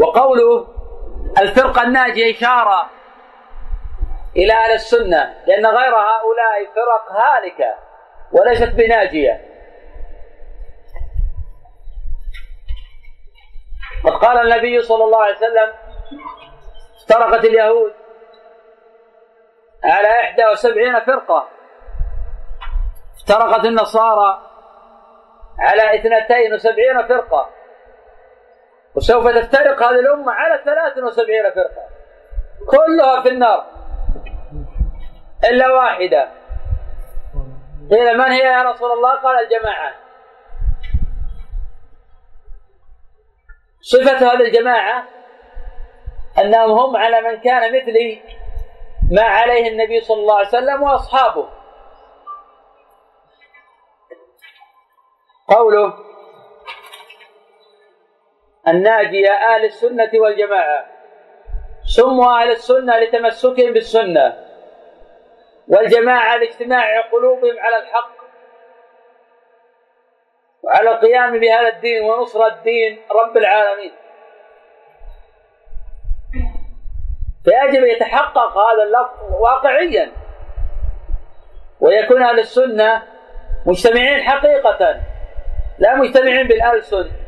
وقوله الفرقة الناجية إشارة إلى أهل السنة لأن غير هؤلاء فرق هالكة وليست بناجية. قد قال النبي صلى الله عليه وسلم افترقت اليهود على إحدى وسبعين فرقة افترقت النصارى على اثنتين وسبعين فرقة. وسوف تفترق هذه الأمة على ثلاث وسبعين فرقة. كلها في النار. إلا واحدة. قيل من هي يا رسول الله؟ قال الجماعة. صفة هذه الجماعة أنهم هم على من كان مثلي ما عليه النبي صلى الله عليه وسلم وأصحابه. قوله الناجية أهل السنة والجماعة. سموا أهل السنة لتمسكهم بالسنة. والجماعة لاجتماع قلوبهم على الحق. وعلى القيام بهذا الدين ونصرة الدين رب العالمين. فيجب يتحقق هذا اللفظ واقعيا. ويكون أهل السنة مجتمعين حقيقة. لا مجتمعين بالالسن